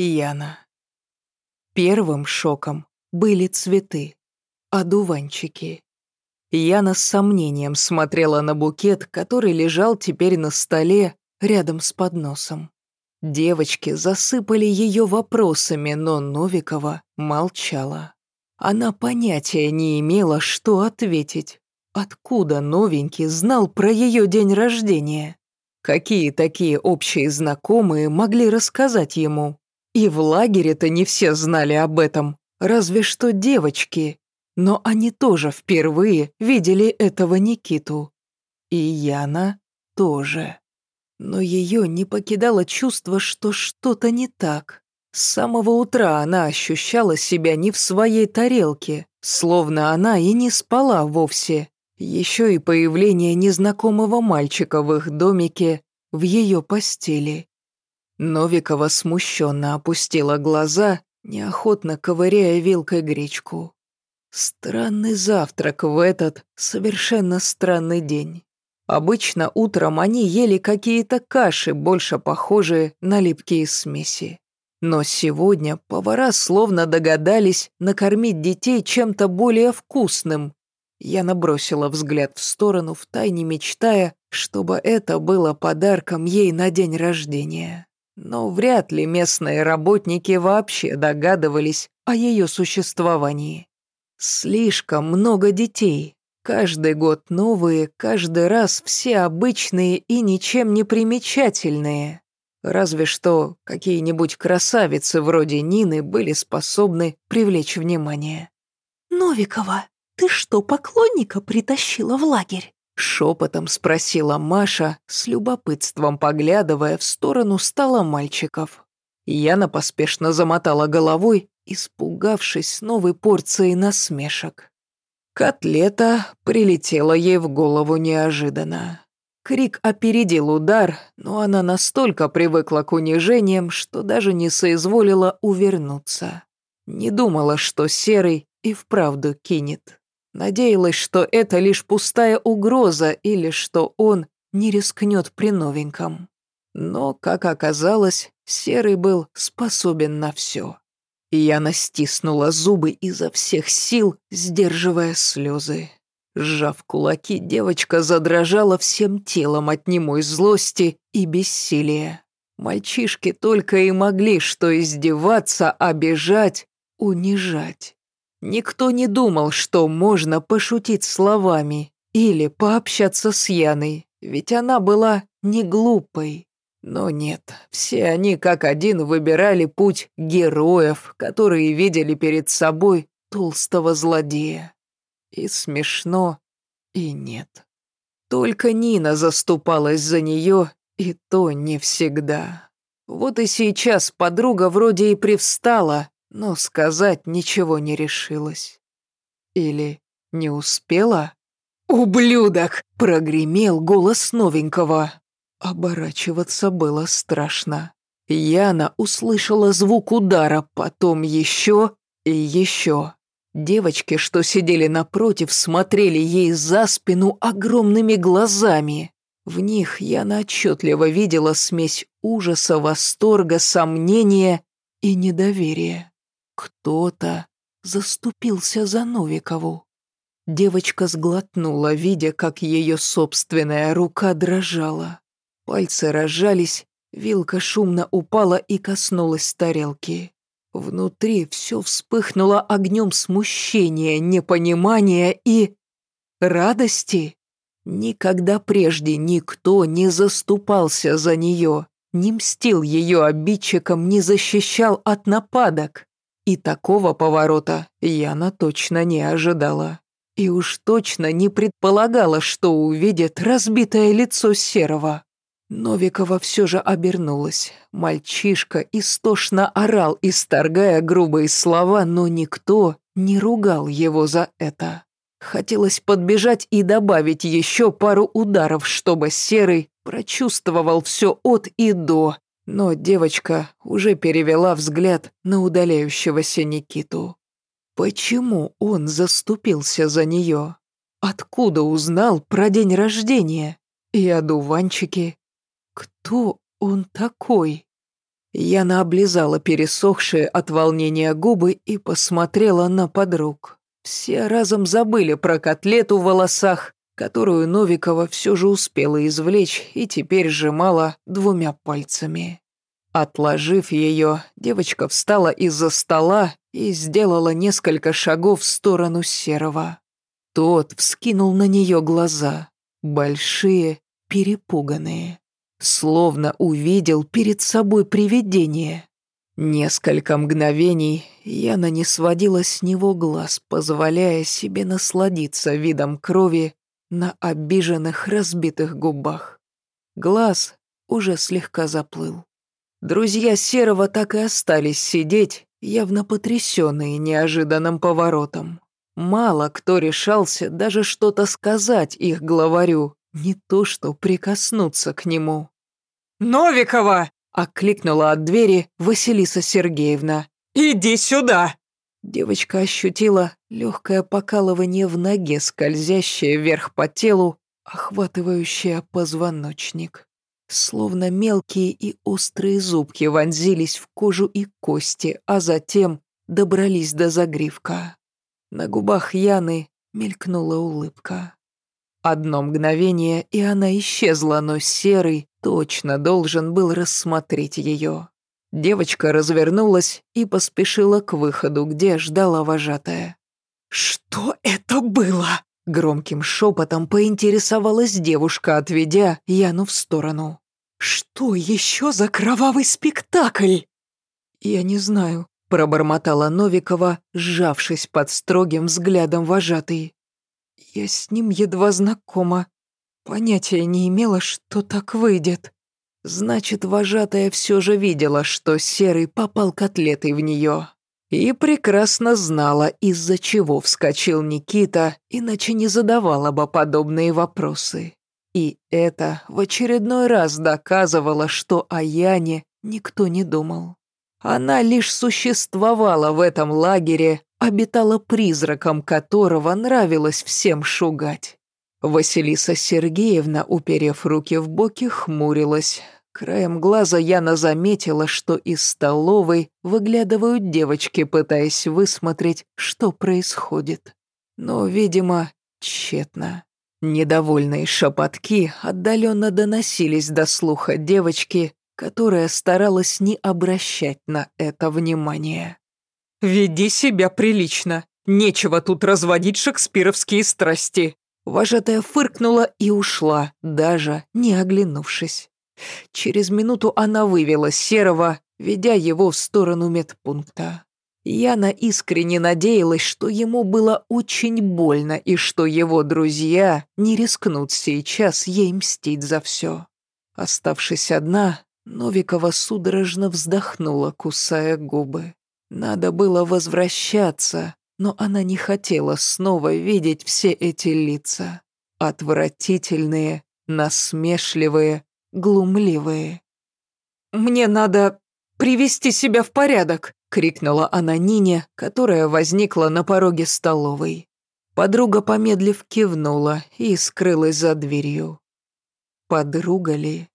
Яна. Первым шоком были цветы, одуванчики. Яна с сомнением смотрела на букет, который лежал теперь на столе рядом с подносом. Девочки засыпали ее вопросами, но Новикова молчала. Она понятия не имела, что ответить. Откуда новенький знал про ее день рождения? Какие такие общие знакомые могли рассказать ему? И в лагере-то не все знали об этом, разве что девочки. Но они тоже впервые видели этого Никиту. И Яна тоже. Но ее не покидало чувство, что что-то не так. С самого утра она ощущала себя не в своей тарелке, словно она и не спала вовсе. Еще и появление незнакомого мальчика в их домике в ее постели. Новикова смущенно опустила глаза, неохотно ковыряя вилкой гречку. Странный завтрак в этот совершенно странный день. Обычно утром они ели какие-то каши, больше похожие на липкие смеси. Но сегодня повара словно догадались накормить детей чем-то более вкусным. Я набросила взгляд в сторону, втайне мечтая, чтобы это было подарком ей на день рождения но вряд ли местные работники вообще догадывались о ее существовании. Слишком много детей. Каждый год новые, каждый раз все обычные и ничем не примечательные. Разве что какие-нибудь красавицы вроде Нины были способны привлечь внимание. «Новикова, ты что, поклонника притащила в лагерь?» Шепотом спросила Маша, с любопытством поглядывая в сторону стола мальчиков. Яна поспешно замотала головой, испугавшись новой порции насмешек. Котлета прилетела ей в голову неожиданно. Крик опередил удар, но она настолько привыкла к унижениям, что даже не соизволила увернуться. Не думала, что Серый и вправду кинет. Надеялась, что это лишь пустая угроза или что он не рискнет при новеньком. Но, как оказалось, Серый был способен на все. Я настиснула зубы изо всех сил, сдерживая слезы. Сжав кулаки, девочка задрожала всем телом от немой злости и бессилия. Мальчишки только и могли что издеваться, обижать, унижать. Никто не думал, что можно пошутить словами или пообщаться с Яной, ведь она была не глупой. Но нет, все они как один выбирали путь героев, которые видели перед собой толстого злодея. И смешно, и нет. Только Нина заступалась за нее, и то не всегда. Вот и сейчас подруга вроде и привстала, но сказать ничего не решилась. Или не успела? «Ублюдок!» — прогремел голос новенького. Оборачиваться было страшно. Яна услышала звук удара, потом еще и еще. Девочки, что сидели напротив, смотрели ей за спину огромными глазами. В них Яна отчетливо видела смесь ужаса, восторга, сомнения и недоверия. Кто-то заступился за Новикову. Девочка сглотнула, видя, как ее собственная рука дрожала. Пальцы разжались, вилка шумно упала и коснулась тарелки. Внутри все вспыхнуло огнем смущения, непонимания и... радости. Никогда прежде никто не заступался за нее, не мстил ее обидчикам, не защищал от нападок. И такого поворота Яна точно не ожидала. И уж точно не предполагала, что увидит разбитое лицо Серого. Новикова все же обернулась. Мальчишка истошно орал, исторгая грубые слова, но никто не ругал его за это. Хотелось подбежать и добавить еще пару ударов, чтобы Серый прочувствовал все от и до, но девочка уже перевела взгляд на удаляющегося Никиту. Почему он заступился за нее? Откуда узнал про день рождения? И одуванчики? Кто он такой? Яна облизала пересохшие от волнения губы и посмотрела на подруг. Все разом забыли про котлету в волосах, которую Новикова все же успела извлечь и теперь сжимала двумя пальцами. Отложив ее, девочка встала из-за стола и сделала несколько шагов в сторону Серого. Тот вскинул на нее глаза, большие, перепуганные, словно увидел перед собой привидение. Несколько мгновений Яна не сводила с него глаз, позволяя себе насладиться видом крови на обиженных разбитых губах. Глаз уже слегка заплыл. Друзья Серого так и остались сидеть, явно потрясенные неожиданным поворотом. Мало кто решался даже что-то сказать их главарю, не то что прикоснуться к нему. «Новикова!» — окликнула от двери Василиса Сергеевна. «Иди сюда!» Девочка ощутила легкое покалывание в ноге, скользящее вверх по телу, охватывающее позвоночник. Словно мелкие и острые зубки вонзились в кожу и кости, а затем добрались до загривка. На губах Яны мелькнула улыбка. Одно мгновение, и она исчезла, но Серый точно должен был рассмотреть ее. Девочка развернулась и поспешила к выходу, где ждала вожатая. «Что это было?» Громким шепотом поинтересовалась девушка, отведя Яну в сторону. «Что еще за кровавый спектакль?» «Я не знаю», — пробормотала Новикова, сжавшись под строгим взглядом вожатой. «Я с ним едва знакома. Понятия не имела, что так выйдет». Значит, вожатая все же видела, что Серый попал котлетой в нее. И прекрасно знала, из-за чего вскочил Никита, иначе не задавала бы подобные вопросы. И это в очередной раз доказывало, что о Яне никто не думал. Она лишь существовала в этом лагере, обитала призраком которого нравилось всем шугать. Василиса Сергеевна, уперев руки в боки, хмурилась, Краем глаза Яна заметила, что из столовой выглядывают девочки, пытаясь высмотреть, что происходит. Но, видимо, тщетно. Недовольные шепотки отдаленно доносились до слуха девочки, которая старалась не обращать на это внимания. «Веди себя прилично. Нечего тут разводить шекспировские страсти». Вожатая фыркнула и ушла, даже не оглянувшись. Через минуту она вывела Серого, ведя его в сторону медпункта. Яна искренне надеялась, что ему было очень больно и что его друзья не рискнут сейчас ей мстить за все. Оставшись одна, Новикова судорожно вздохнула, кусая губы. Надо было возвращаться, но она не хотела снова видеть все эти лица. Отвратительные, насмешливые, глумливые. «Мне надо привести себя в порядок», — крикнула она Нине, которая возникла на пороге столовой. Подруга, помедлив, кивнула и скрылась за дверью. Подруга ли?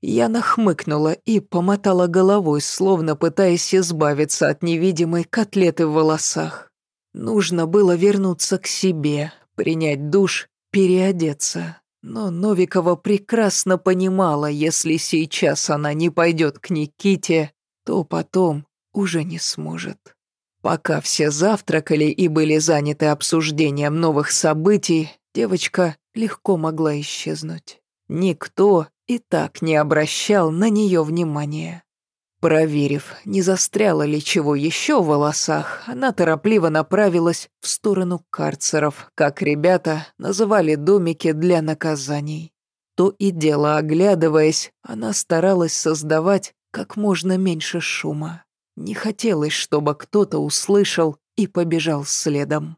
Я нахмыкнула и помотала головой, словно пытаясь избавиться от невидимой котлеты в волосах. Нужно было вернуться к себе, принять душ, переодеться. Но Новикова прекрасно понимала, если сейчас она не пойдет к Никите, то потом уже не сможет. Пока все завтракали и были заняты обсуждением новых событий, девочка легко могла исчезнуть. Никто и так не обращал на нее внимания. Проверив, не застряло ли чего еще в волосах, она торопливо направилась в сторону карцеров, как ребята называли домики для наказаний. То и дело оглядываясь, она старалась создавать как можно меньше шума. Не хотелось, чтобы кто-то услышал и побежал следом.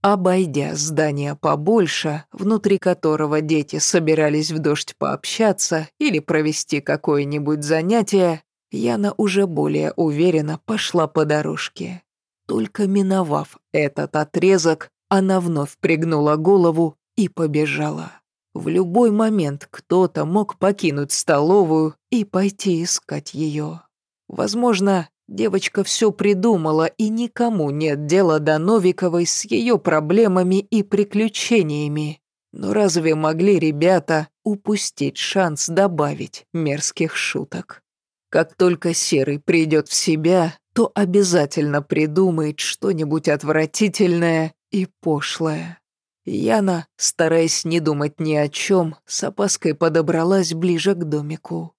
Обойдя здание побольше, внутри которого дети собирались в дождь пообщаться или провести какое-нибудь занятие, Яна уже более уверенно пошла по дорожке. Только миновав этот отрезок, она вновь пригнула голову и побежала. В любой момент кто-то мог покинуть столовую и пойти искать ее. Возможно, девочка все придумала, и никому нет дела до Новиковой с ее проблемами и приключениями. Но разве могли ребята упустить шанс добавить мерзких шуток? Как только Серый придет в себя, то обязательно придумает что-нибудь отвратительное и пошлое. Яна, стараясь не думать ни о чем, с опаской подобралась ближе к домику.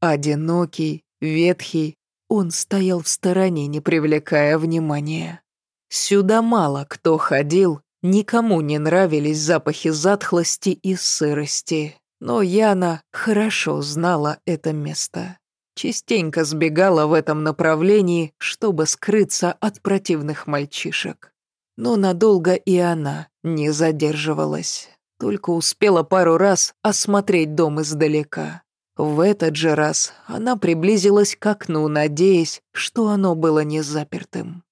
Одинокий, ветхий, он стоял в стороне, не привлекая внимания. Сюда мало кто ходил, никому не нравились запахи затхлости и сырости, но Яна хорошо знала это место. Частенько сбегала в этом направлении, чтобы скрыться от противных мальчишек. Но надолго и она не задерживалась, только успела пару раз осмотреть дом издалека. В этот же раз она приблизилась к окну, надеясь, что оно было не запертым.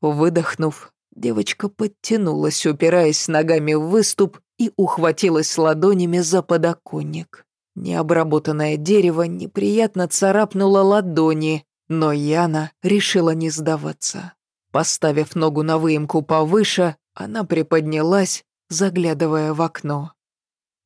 Выдохнув, девочка подтянулась, упираясь ногами в выступ и ухватилась ладонями за подоконник. Необработанное дерево неприятно царапнуло ладони, но Яна решила не сдаваться. Поставив ногу на выемку повыше, она приподнялась, заглядывая в окно.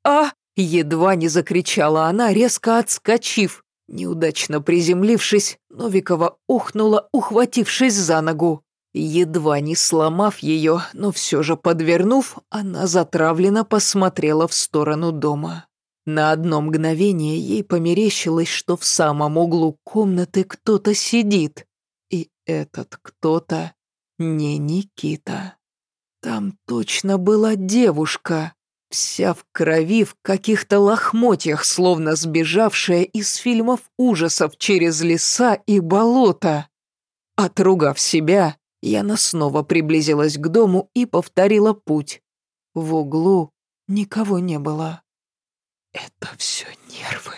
«А!» — едва не закричала она, резко отскочив. Неудачно приземлившись, Новикова ухнула, ухватившись за ногу. Едва не сломав ее, но все же подвернув, она затравленно посмотрела в сторону дома. На одно мгновение ей померещилось, что в самом углу комнаты кто-то сидит. И этот кто-то не Никита. Там точно была девушка, вся в крови, в каких-то лохмотьях, словно сбежавшая из фильмов ужасов через леса и болота. Отругав себя, Яна снова приблизилась к дому и повторила путь. В углу никого не было. «Это все нервы»,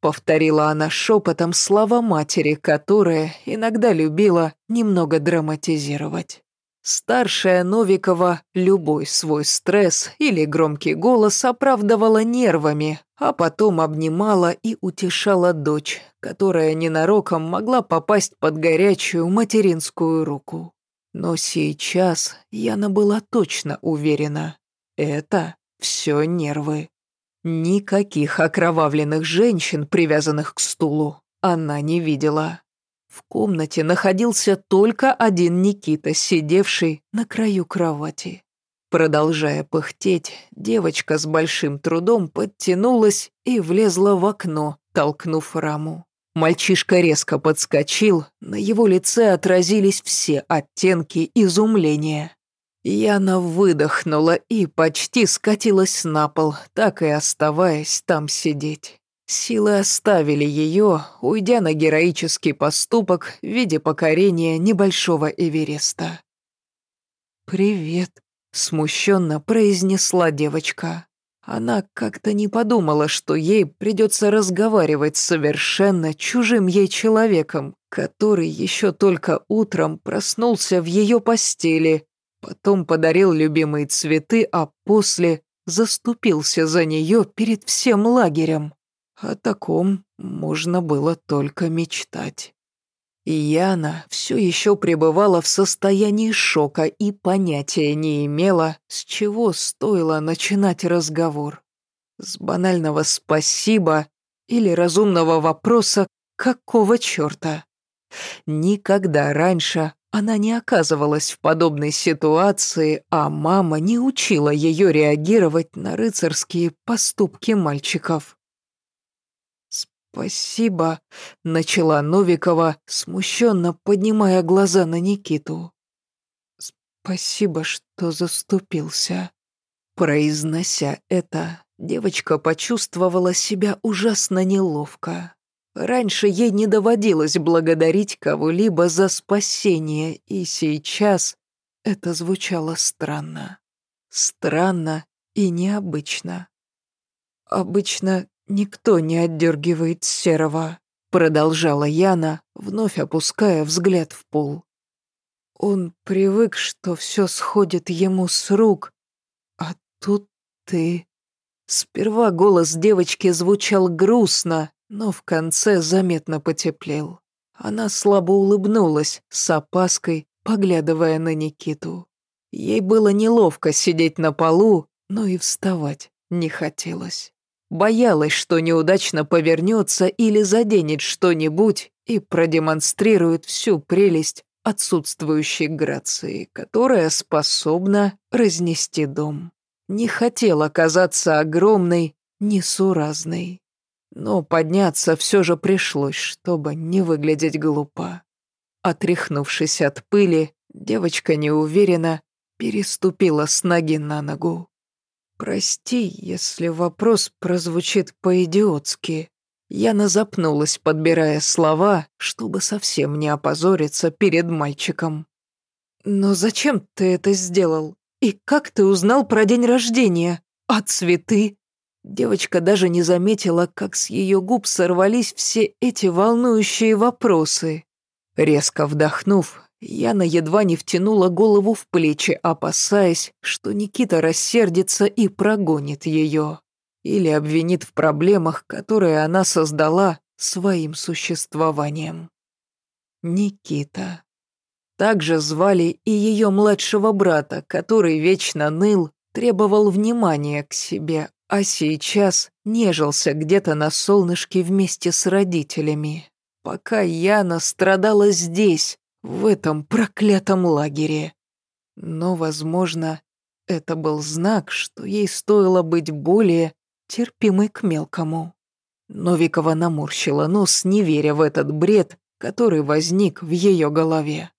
Повторила она шепотом слова матери, которая иногда любила немного драматизировать. Старшая Новикова любой свой стресс или громкий голос оправдывала нервами, а потом обнимала и утешала дочь, которая ненароком могла попасть под горячую материнскую руку. Но сейчас Яна была точно уверена. Это все нервы. Никаких окровавленных женщин, привязанных к стулу, она не видела. В комнате находился только один Никита, сидевший на краю кровати. Продолжая пыхтеть, девочка с большим трудом подтянулась и влезла в окно, толкнув раму. Мальчишка резко подскочил, на его лице отразились все оттенки изумления. Яна выдохнула и почти скатилась на пол, так и оставаясь там сидеть. Силы оставили ее, уйдя на героический поступок в виде покорения небольшого Эвереста. «Привет», — смущенно произнесла девочка. Она как-то не подумала, что ей придется разговаривать с совершенно чужим ей человеком, который еще только утром проснулся в ее постели Потом подарил любимые цветы, а после заступился за нее перед всем лагерем. О таком можно было только мечтать. Яна все еще пребывала в состоянии шока и понятия не имела, с чего стоило начинать разговор. С банального «спасибо» или разумного вопроса «какого черта?». Никогда раньше она не оказывалась в подобной ситуации, а мама не учила ее реагировать на рыцарские поступки мальчиков. «Спасибо», — начала Новикова, смущенно поднимая глаза на Никиту. «Спасибо, что заступился». Произнося это, девочка почувствовала себя ужасно неловко. Раньше ей не доводилось благодарить кого-либо за спасение, и сейчас это звучало странно. Странно и необычно. Обычно никто не отдергивает серого, продолжала Яна, вновь опуская взгляд в пол. Он привык, что все сходит ему с рук, а тут ты... Сперва голос девочки звучал грустно, но в конце заметно потеплел. Она слабо улыбнулась, с опаской, поглядывая на Никиту. Ей было неловко сидеть на полу, но и вставать не хотелось. Боялась, что неудачно повернется или заденет что-нибудь и продемонстрирует всю прелесть отсутствующей грации, которая способна разнести дом. Не хотела казаться огромной, несуразной. Но подняться все же пришлось, чтобы не выглядеть глупо. Отряхнувшись от пыли, девочка неуверенно переступила с ноги на ногу. «Прости, если вопрос прозвучит по-идиотски». Яна запнулась, подбирая слова, чтобы совсем не опозориться перед мальчиком. «Но зачем ты это сделал? И как ты узнал про день рождения? А цветы?» Девочка даже не заметила, как с ее губ сорвались все эти волнующие вопросы. Резко вдохнув, Яна едва не втянула голову в плечи, опасаясь, что Никита рассердится и прогонит ее. Или обвинит в проблемах, которые она создала своим существованием. Никита. Также звали и ее младшего брата, который вечно ныл, требовал внимания к себе, а сейчас нежился где-то на солнышке вместе с родителями. Пока Яна страдала здесь, в этом проклятом лагере. Но, возможно, это был знак, что ей стоило быть более терпимой к мелкому. Новикова наморщила нос, не веря в этот бред, который возник в ее голове.